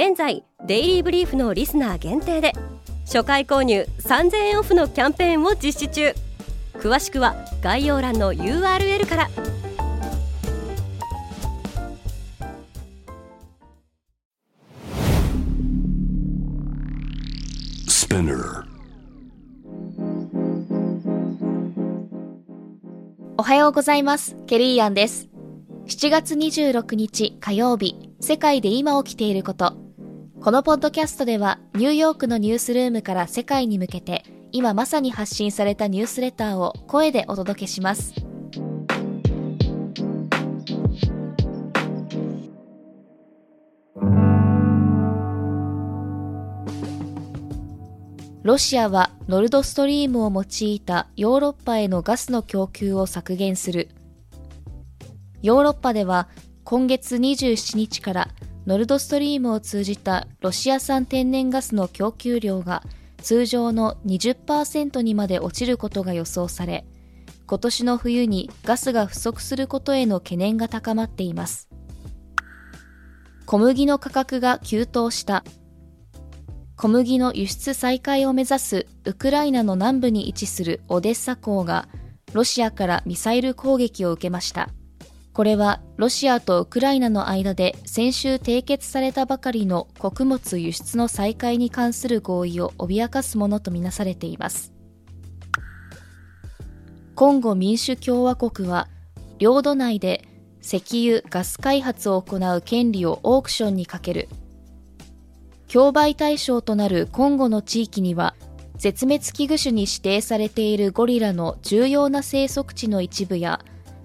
現在デイリーブリーフのリスナー限定で初回購入3000円オフのキャンペーンを実施中詳しくは概要欄の URL からおはようございます。ケリーアンです。7月26日火曜日、世界で今起きていること。このポッドキャストでは、ニューヨークのニュースルームから世界に向けて、今まさに発信されたニュースレターを声でお届けします。ロシアはノルドストリームを用いたヨーロッパへのガスの供給を削減する。ヨーロッパでは今月27日からノルドストリームを通じたロシア産天然ガスの供給量が通常の20%にまで落ちることが予想され、今年の冬にガスが不足することへの懸念が高まっています。小麦の価格が急騰した小麦の輸出再開を目指すウクライナの南部に位置するオデッサ港がロシアからミサイル攻撃を受けました。これはロシアとウクライナの間で先週締結されたばかりの穀物輸出の再開に関する合意を脅かすものとみなされています。コンゴ民主共和国は領土内で石油・ガス開発を行う権利をオークションにかける競売対象となるコンゴの地域には絶滅危惧種に指定されているゴリラの重要な生息地の一部や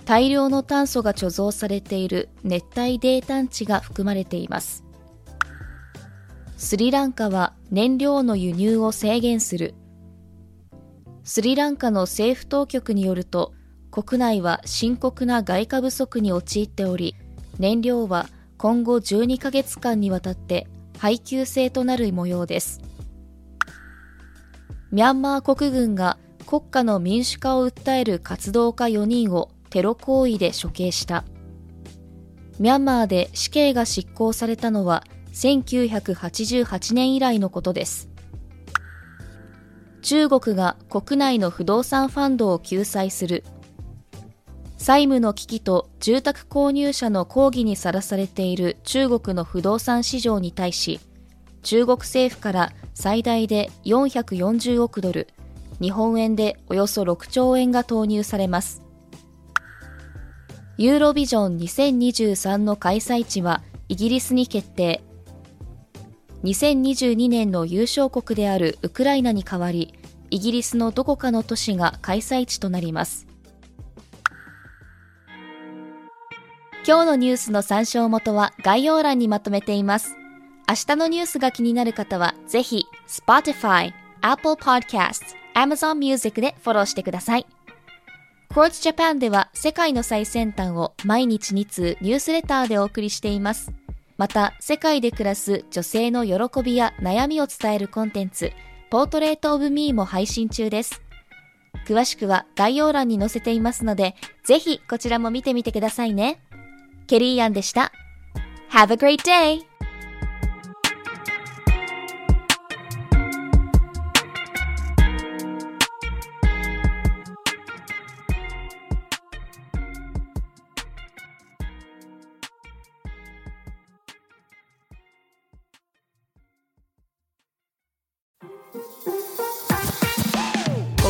大量の炭素が貯蔵されている熱帯泥炭地が含まれていますスリランカは燃料の輸入を制限するスリランカの政府当局によると国内は深刻な外貨不足に陥っており燃料は今後12ヶ月間にわたって配給制となる模様です。ミャンマー国軍が国家の民主化を訴える活動家4人をテロ行為で処刑した。ミャンマーで死刑が執行されたのは1988年以来のことです。中国が国内の不動産ファンドを救済する債務の危機と住宅購入者の抗議にさらされている中国の不動産市場に対し、中国政府から最大で440億ドル、日本円でおよそ6兆円が投入されます。ユーロビジョン2023の開催地はイギリスに決定。2022年の優勝国であるウクライナに代わり、イギリスのどこかの都市が開催地となります。今日のニュースの参照元は概要欄にまとめています。明日のニュースが気になる方は、ぜひ、Spotify、Apple Podcasts、Amazon Music でフォローしてください。Quartz Japan では世界の最先端を毎日2通ニュースレターでお送りしています。また、世界で暮らす女性の喜びや悩みを伝えるコンテンツ、ポートレートオブミーも配信中です。詳しくは概要欄に載せていますので、ぜひこちらも見てみてくださいね。ケリーアンでした。Have a great day!